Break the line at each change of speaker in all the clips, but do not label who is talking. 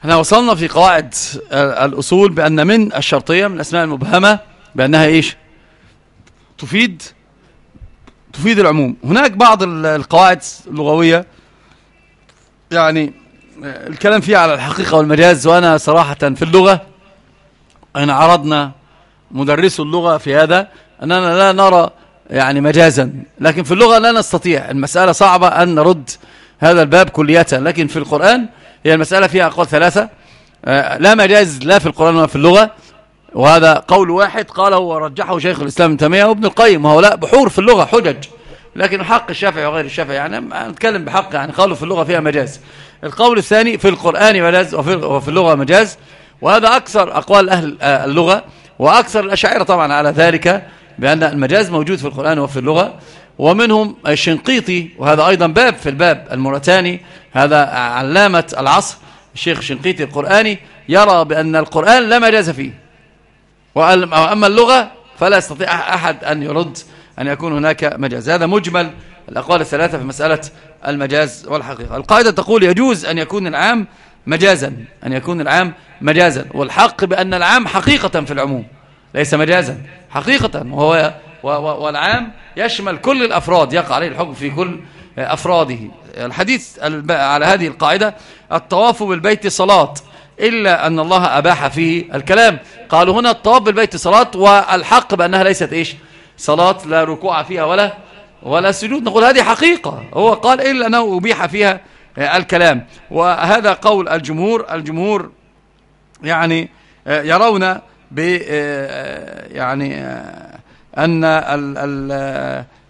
إحنا وصلنا في قواعد الأصول بأن من الشرطية من الأسماء المبهمة بأنها إيش؟ تفيد تفيد العموم. هناك بعض القواعد اللغوية يعني الكلام فيها على الحقيقة والمجاز وأنا صراحة في اللغة أنا عرضنا مدرس اللغة في هذا أننا لا نرى يعني مجازا. لكن في اللغة لا نستطيع المسألة صعبة أن نرد هذا الباب كلية لكن في القرآن هي المسألة فيها أقوال ثلاثة. آه، لا مجاز لا في القرآن ولا في اللغة. وهذا قول واحد قاله ورجحه شيخ الإسلام تيمية وابن القيم وهؤلاء بحور في اللغة حجج. لكن حق الشافعي وغير الشافعي يعني نتكلم بحق يعني قالوا في اللغة فيها مجاز. القول الثاني في القرآن مجاز وفي اللغة مجاز. وهذا أكثر أقوال أهل آه، اللغة. وأكثر الأشاعرة طبعا على ذلك بأن المجاز موجود في القرآن وفي اللغة. ومنهم الشنقيطي وهذا أيضا باب في الباب الموريتاني هذا علامة العصر الشيخ الشنقيطي القرآني يرى بأن القرآن لا مجاز فيه. وأما اللغة فلا يستطيع أحد أن يرد أن يكون هناك مجاز. هذا مجمل الأقوال الثلاثة في مسألة المجاز والحقيقة. القاعدة تقول يجوز أن يكون العام مجازا أن يكون العام مجازا. والحق بأن العام حقيقة في العموم ليس مجازا حقيقة وهو والعام يشمل كل الأفراد يقع عليه الحكم في كل أفراده. الحديث على هذه القاعدة الطواف بالبيت صلاة إلا أن الله أباح فيه الكلام. قالوا هنا الطواف بالبيت صلاة والحق بأنها ليست إيش؟ صلاة لا ركوع فيها ولا ولا سجود. نقول هذه حقيقة. هو قال إلا أنه أبيح فيها الكلام. وهذا قول الجمهور الجمهور يعني يرون ب يعني أن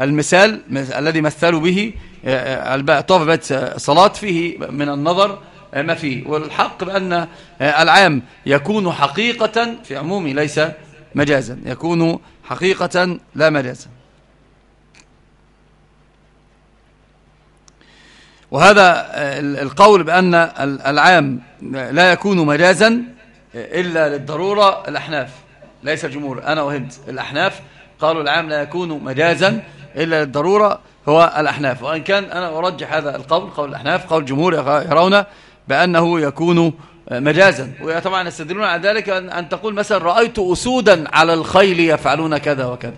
المثال الذي مثلوا به الطواف بيت صلاة فيه من النظر ما فيه. والحق بأن العام يكون حقيقة في عمومه ليس مجازا. يكون حقيقة لا مجازا. وهذا القول بأن العام لا يكون مجازا إلا للضرورة الأحناف. ليس الجمهور. أنا وهمت الأحناف قالوا العام لا يكون مجازا إلا للضرورة هو الأحناف. وإن كان أنا أرجح هذا القول قول الأحناف قول الجمهور يرون بأنه يكون مجازا. وطبعا يستدلون على ذلك أن تقول مثلا رأيت أسودا على الخيل يفعلون كذا وكذا.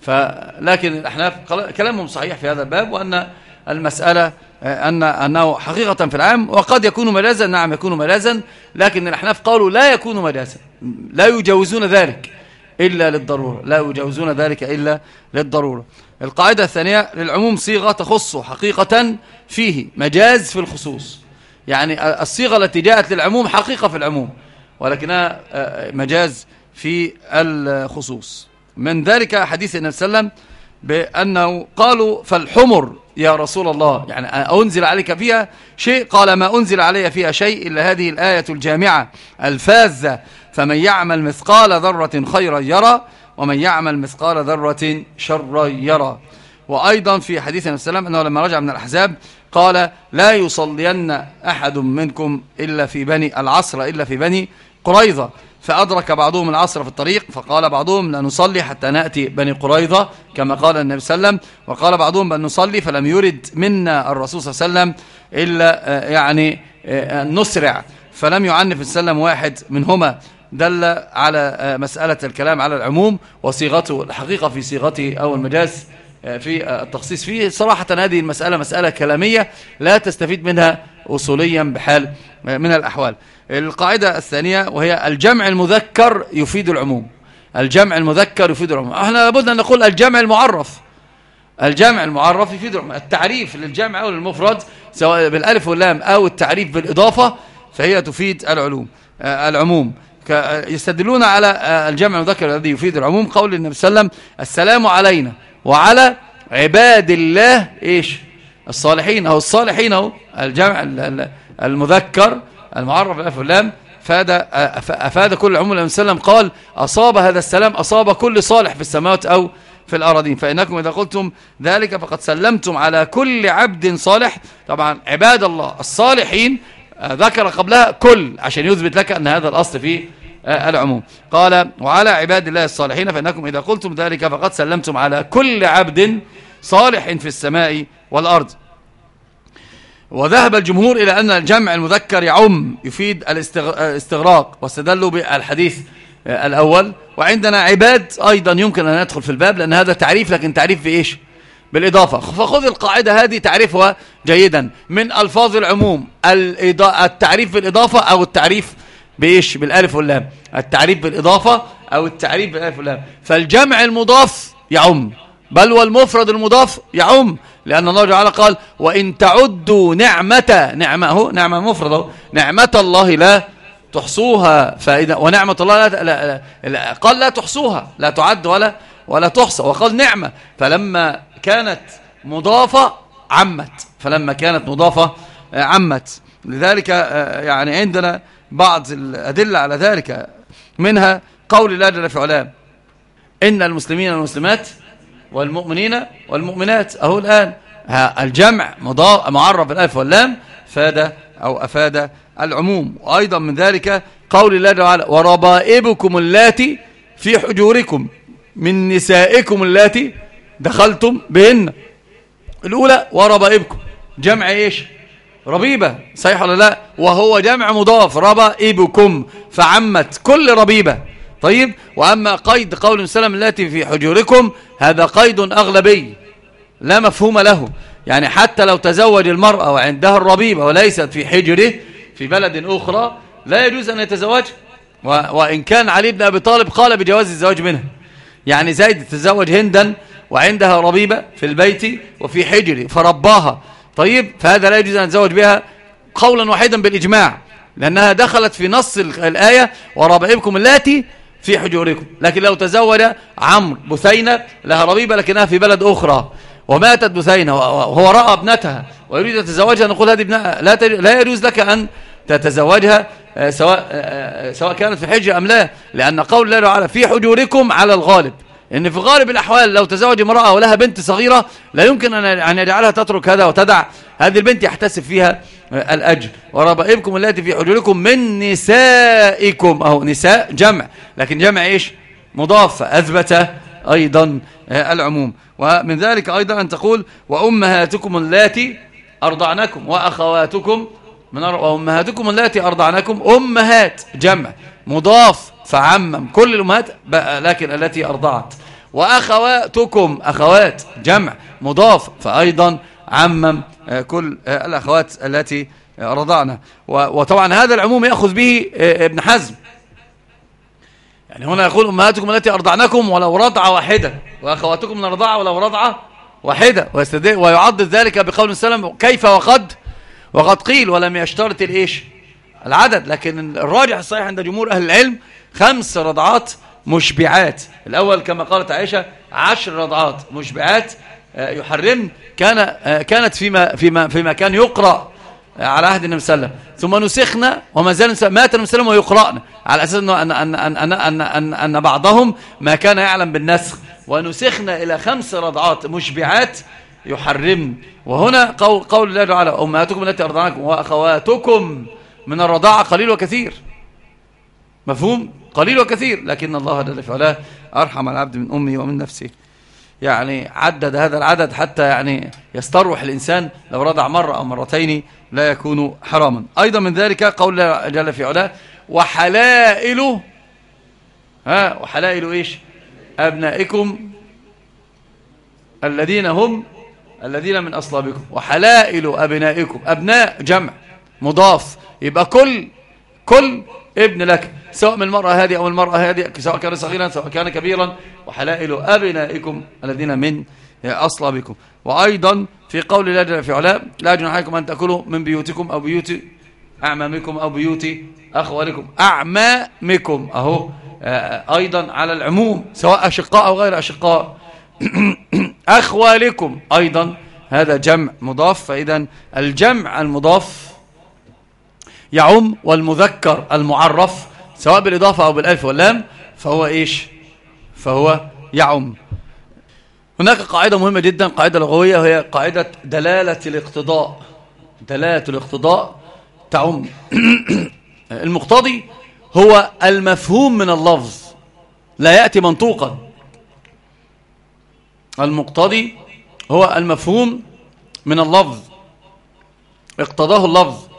فلكن الأحناف كلامهم صحيح في هذا الباب وأن المسألة أن أنه حقيقة في العام وقد يكون مجازا نعم يكون مجازا لكن الأحناف قالوا لا يكون مجازا لا يجوزون ذلك. إلا للضرورة لا يجوزون ذلك إلا للضرورة. القاعدة الثانية للعموم صيغة تخص حقيقة فيه مجاز في الخصوص. يعني الصيغة التي جاءت للعموم حقيقة في العموم ولكنها آه، مجاز في الخصوص. من ذلك حديث النبي صلى الله عليه وسلم بأنه قالوا فالحمر يا رسول الله يعني أنزل عليك فيها شيء؟ قال ما أنزل علي فيها شيء إلا هذه الآية الجامعة الفاذة. فمن يعمل مثقال ذرة خيرا يرى ومن يعمل مثقال ذرة شرا يرى. وأيضا في حديث النبي صلى الله عليه وسلم أنه لما رجع من الأحزاب قال لا يصلين أحد منكم إلا في بني العصر إلا في بني قريظة. فأدرك بعضهم العصر في الطريق فقال بعضهم لا نصلي حتى نأتي بني قريظة كما قال النبي صلى الله عليه وسلم. وقال بعضهم بل نصلي فلم يرد منا الرسول صلى الله عليه وسلم إلا آه، يعني آه، نسرع. فلم يعنف السلم واحد منهما. دل على آه، مسألة الكلام على العموم وصيغته الحقيقة في صيغته أو المجاز في التخصيص. فيه صراحة هذه المسألة مسألة كلامية لا تستفيد منها أصوليا بحال من الأحوال. القاعدة الثانية وهي الجمع المذكر يفيد العموم. الجمع المذكر يفيد العموم. إحنا لابد أن نقول الجمع المعرف. الجمع المعرف يفيد العموم. التعريف للجمع أو للمفرد سواء بالألف واللام أو التعريف بالإضافة فهي تفيد العلوم آه، العموم. يستدلون على آه، الجمع المذكر الذي يفيد العموم قول النبي صلى الله عليه وسلم السلام علينا وعلى عباد الله إيش؟ الصالحين. أو الصالحين أو الجمع المذكر المعرف بالألف واللام فاد أفاد كل العموم النبي صلى الله عليه وسلم قال أصاب هذا السلام أصاب كل صالح في السماوات أو في الأراضين. فإنكم إذا قلتم ذلك فقد سلمتم على كل عبد صالح. طبعا عباد الله الصالحين آه، ذكر قبلها كل عشان يثبت لك أن هذا الأصل في آه، العموم. قال وعلى عباد الله الصالحين فإنكم إذا قلتم ذلك فقد سلمتم على كل عبد صالح في السماء والأرض. وذهب الجمهور إلى أن الجمع المذكر يعم يفيد الاستغراق واستدلوا بالحديث الأول. وعندنا عباد أيضا يمكن أن ندخل في الباب لأن هذا تعريف لكن تعريف بإيش بالإضافة. فخذ القاعدة هذه تعرفها جيدا. من ألفاظ العموم التعريف بالإضافة أو التعريف بإيش؟ بالألف واللام. التعريف بالإضافة أو التعريف بالألف واللام. فالجمع المضاف يعم بل والمفرد المضاف يعم لأن الله تعالى قال وإن تعدوا نعمة نعمة نعمة مفرد نعمة الله لا تحصوها. فإذا ونعمة الله لا, لا, لا قال لا تحصوها لا تعد ولا ولا تحصى وقال نعمة. فلما كانت مضافة عمت. فلما كانت مضافة عمت. لذلك آه، يعني عندنا بعض الأدلة على ذلك. منها قول الله جل في علام إن المسلمين والمسلمات والمؤمنين والمؤمنات أهو الآن الجمع معرف بالألف واللام فاد أو أفاد العموم. وأيضا من ذلك قول الله تعالى وربائبكم اللاتي في حجوركم من نسائكم اللاتي دخلتم بهن. الأولى وربائبكم جمع إيش؟ ربيبة. صحيح ولا لا؟ وهو جمع مضاف. ربائبكم فعمت كل ربيبة. طيب؟ وأما قيد قول سلم التي في حجوركم هذا قيد أغلبي. لا مفهوم له. يعني حتى لو تزوج المرأة وعندها الربيبة وليست في حجره في بلد أخرى لا يجوز أن يتزوج. وإن كان علي بن أبي طالب قال بجواز الزواج منها يعني زيد تزوج هندا وعندها ربيبة في البيت وفي حجر فرباها. طيب فهذا لا يجوز أن يتزوج بها قولا واحدا بالإجماع لأنها دخلت في نص الآية وربائبكم اللاتي في حجوركم لكن لو تزوج عمرو بثينة لها ربيبة لكنها في بلد أخرى. وماتت بثينة وهو رأى ابنتها ويريد أن تتزوجها نقول هذه ابنها لا, لا يجوز لك أن تتزوجها آه، سواء آه، آه، سواء كانت في حجة أم لا لأن قول الله تعالى في حجوركم على الغالب. إن في غالب الأحوال لو تزوج امرأة ولها بنت صغيرة لا يمكن أن يجعلها تترك هذا وتدع هذه البنت يحتسب فيها الأجر. وربائبكم التي في حجوركم من نسائكم. أو نساء جمع. لكن جمع إيش؟ مضاف أثبت أيضا العموم. ومن ذلك أيضا أن تقول وأمهاتكم التي أرضعنكم. وأخواتكم من وأمهاتكم التي أرضعنكم. أمهات جمع. مضاف فعمم كل الأمهات لكن التي أرضعت. وأخواتكم أخوات جمع مضاف فأيضا عمم آه، كل آه، الأخوات التي رضعنا وطبعا هذا العموم يأخذ به آه، ابن حزم. يعني هنا يقول أمهاتكم التي أرضعنكم ولو رضعة واحدة وأخواتكم من الرضاعة ولو رضعة واحدة. ويعضد ذلك بقول السلام كيف وقد؟ وقد قيل ولم يشترط الإيش؟ العدد لكن الراجح الصحيح عند جمهور أهل العلم خمس رضعات مشبعات. الأول كما قالت عائشة عشر رضعات مشبعات. آه، يحرم كان آه، كانت فيما فيما فيما كان يقرأ على عهد النبي صلى الله عليه وسلم. ثم نسخنا وما زال مات النبي صلى الله عليه وسلم ويقرأنا على أساس أنه أن, أن, أن, أن, أن, أن, بعضهم ما كان يعلم بالنسخ. ونسخنا إلى خمس رضعات مشبعات يحرم. وهنا قول, قول الله تعالى أمهاتكم التي أرضعناكم وأخواتكم. من الرضاعة قليل وكثير. مفهوم؟ قليل وكثير. لكن الله جل في أرحم العبد من أمه ومن نفسه. يعني عدد هذا العدد حتى يعني يستروح الإنسان لو رضع مرة أو مرتين لا يكون حراما. أيضا من ذلك قول جل في علاه وحلائل ها؟ وحلائل إيش؟ أبنائكم الذين هم الذين من أصلابكم. وحلائل أبنائكم. أبناء جمع مضاف. يبقى كل كل ابن لك سواء من المرأة هذه أو المرأة هذه سواء كان صغيرا سواء كان كبيرا وحلائل أبنائكم الذين من أصلابكم. وأيضا في قول الله جل في علاء لا جناح عليكم أن تأكلوا من بيوتكم أو بيوت أعمامكم أو بيوت أخوالكم. أعمامكم أهو آه، أيضا على العموم سواء أشقاء أو غير أشقاء. أخوالكم أيضا هذا جمع مضاف فإذا الجمع المضاف يعم والمذكر المعرف سواء بالإضافة أو بالألف واللام فهو إيش؟ فهو يعم. هناك قاعدة مهمة جدا قاعدة لغوية وهي قاعدة دلالة الاقتضاء. دلالة الاقتضاء تعم. المقتضي هو المفهوم من اللفظ. لا يأتي منطوقا. المقتضي هو المفهوم من اللفظ. اقتضاه اللفظ.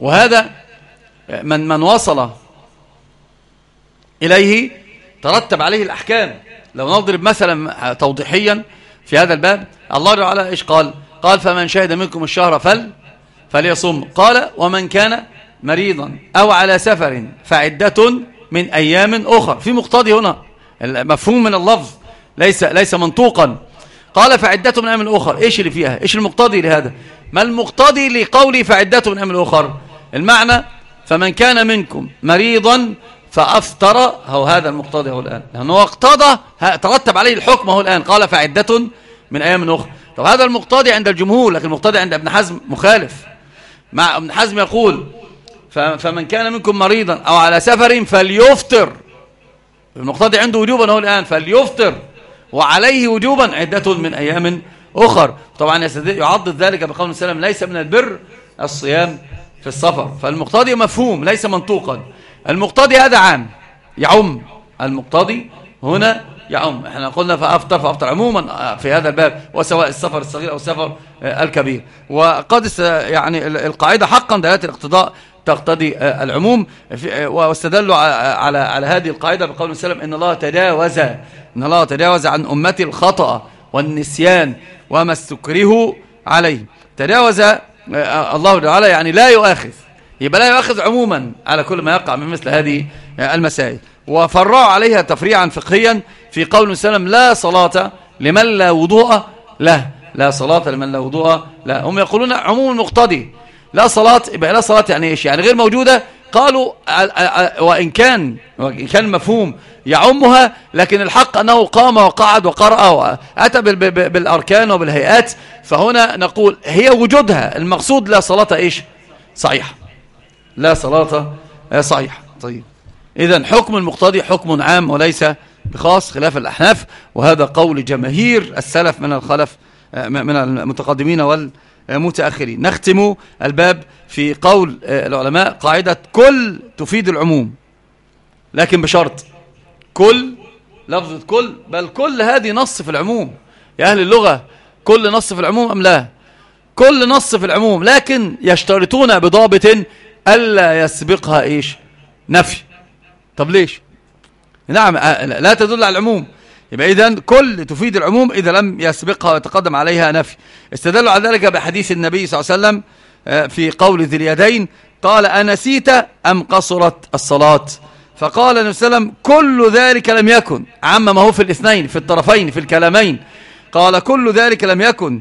وهذا من من وصل إليه ترتب عليه الأحكام. لو نضرب مثلا توضيحيا في هذا الباب الله تعالى إيش قال؟ قال فمن شهد منكم الشهر فل فليصم قال ومن كان مريضا أو على سفر فعدة من أيام أخرى في مقتضي هنا مفهوم من اللفظ ليس ليس منطوقا. قال فعدة من أيام أخرى إيش اللي فيها؟ إيش المقتضي لهذا؟ ما المقتضي لقولي فعدة من أيام أخرى المعنى فمن كان منكم مريضا فأفطر هو هذا المقتضي هو الآن. لأنه اقتضى ترتب عليه الحكم هو الآن. قال فعدة من أيام أخرى طب هذا المقتضي عند الجمهور لكن المقتضي عند ابن حزم مخالف. مع ابن حزم يقول فمن كان منكم مريضا أو على سفر فليفطر. المقتضي عنده وجوبا هو الآن. فليفطر. وعليه وجوبا عدة من أيام أخر. طبعا يعضد ذلك بقول السلام ليس من البر الصيام. في السفر. فالمقتضي مفهوم ليس منطوقا. المقتضي هذا عام يعم. المقتضي هنا يعم. إحنا قلنا فأفطر فأفطر. عموما في هذا الباب وسواء السفر الصغير أو السفر الكبير. وقد يعني القاعدة حقا دلالة الاقتضاء تقتضي العموم. واستدلوا على على هذه القاعدة بقول وسلم إن الله تجاوز إن الله تجاوز عن أمتي الخطأ والنسيان وما استكره عليه. تجاوز الله تعالى يعني لا يؤاخذ. يبقى لا يؤاخذ عموما على كل ما يقع من مثل هذه المسائل. وفرعوا عليها تفريعا فقهيا في قول وسلم لا صلاة لمن لا وضوء له. لا صلاة لمن لا وضوء لا هم يقولون عموم المقتضي. لا صلاة يبقى لا صلاة يعني إيش؟ يعني غير موجودة قالوا وإن كان وإن كان مفهوم يعمها لكن الحق أنه قام وقعد وقرأ وأتى بالأركان وبالهيئات. فهنا نقول هي وجودها المقصود لا صلاة إيش؟ صحيح. لا صلاة صحيح. طيب. إذا حكم المقتضي حكم عام وليس بخاص خلاف الأحناف وهذا قول جماهير السلف من الخلف من المتقدمين والمتأخرين نختم الباب في قول العلماء قاعدة كل تفيد العموم لكن بشرط كل لفظة كل بل كل هذه نص في العموم. يا أهل اللغة كل نص في العموم أم لا؟ كل نص في العموم لكن يشترطون بضابط ألا يسبقها إيش؟ نفي. طب ليش؟ نعم لا تدل على العموم. يبقى إذن كل تفيد العموم إذا لم يسبقها ويتقدم عليها نفي. استدلوا على ذلك بحديث النبي صلى الله عليه وسلم في قول ذي اليدين قال أنسيت أم قصرت الصلاة؟ فقال النبي صلى الله عليه وسلم كل ذلك لم يكن. عم ما هو في الاثنين في الطرفين في الكلامين. قال كل ذلك لم يكن.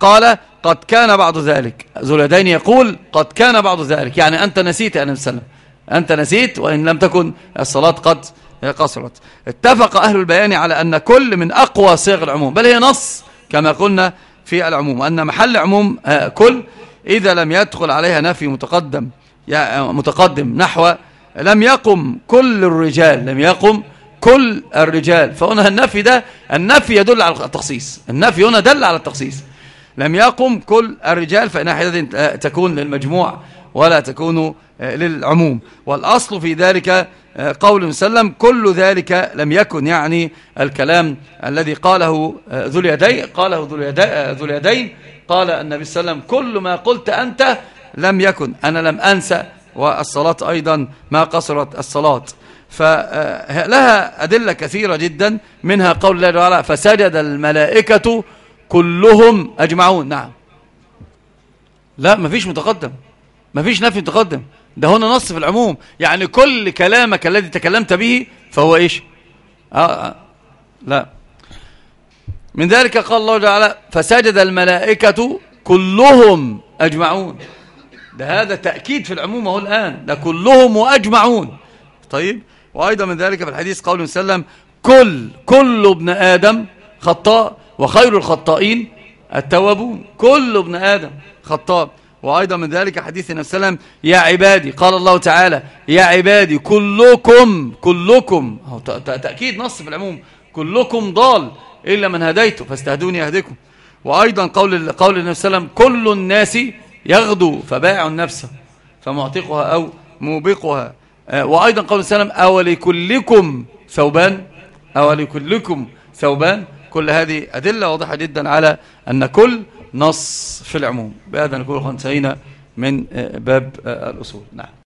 قال قد كان بعض ذلك. ذو اليدين يقول قد كان بعض ذلك. يعني أنت نسيت يا النبي صلى الله عليه وسلم. أنت نسيت وإن لم تكن الصلاة قد قصرت. اتفق أهل البيان على أن كل من أقوى صيغ العموم بل هي نص كما قلنا في العموم أن محل عموم آه، كل إذا لم يدخل عليها نفي متقدم متقدم نحو لم يقم كل الرجال لم يقم كل الرجال. فهنا النفي ده النفي يدل على التخصيص النفي هنا دل على التخصيص. لم يقم كل الرجال فإنها حينئذ تكون للمجموع ولا تكون آه، للعموم. والأصل في ذلك آه، قول مسلم كل ذلك لم يكن يعني الكلام الذي قاله آه، ذو اليدين قاله ذو اليدين. قال النبي صلى الله عليه وسلم كل ما قلت أنت لم يكن أنا لم أنسى والصلاة أيضا ما قصرت الصلاة. فلها أدلة كثيرة جدا منها قول الله تعالى فسجد الملائكة كلهم أجمعون. نعم. لا مفيش متقدم. مفيش نفي متقدم. ده هنا نص في العموم. يعني كل كلامك الذي تكلمت به فهو إيش؟ آه آه لا. من ذلك قال الله تعالى فسجد الملائكة كلهم أجمعون. ده هذا تأكيد في العموم هو الآن. ده كلهم وأجمعون طيب. وأيضا من ذلك في الحديث قول وسلم كل كل ابن آدم خطاء وخير الخطائين التوابون. كل ابن آدم خطاء. وأيضا من ذلك حديث النبي صلى الله عليه وسلم يا عبادي. قال الله تعالى يا عبادي كلكم كلكم. تأكيد نص في العموم كلكم ضال إلا من هديته فاستهدوني أهدكم وأيضا قول قول النبي صلى الله عليه وسلم كل الناس يغدو فبائع النفس فمعتقها أو موبقها. آه، وأيضا قول السلام أولكلكم ثوبان أولكلكم ثوبان. كل هذه أدلة واضحة جدا على أن كل نص في العموم. بهذا نكون انتهينا من باب الأصول. نعم.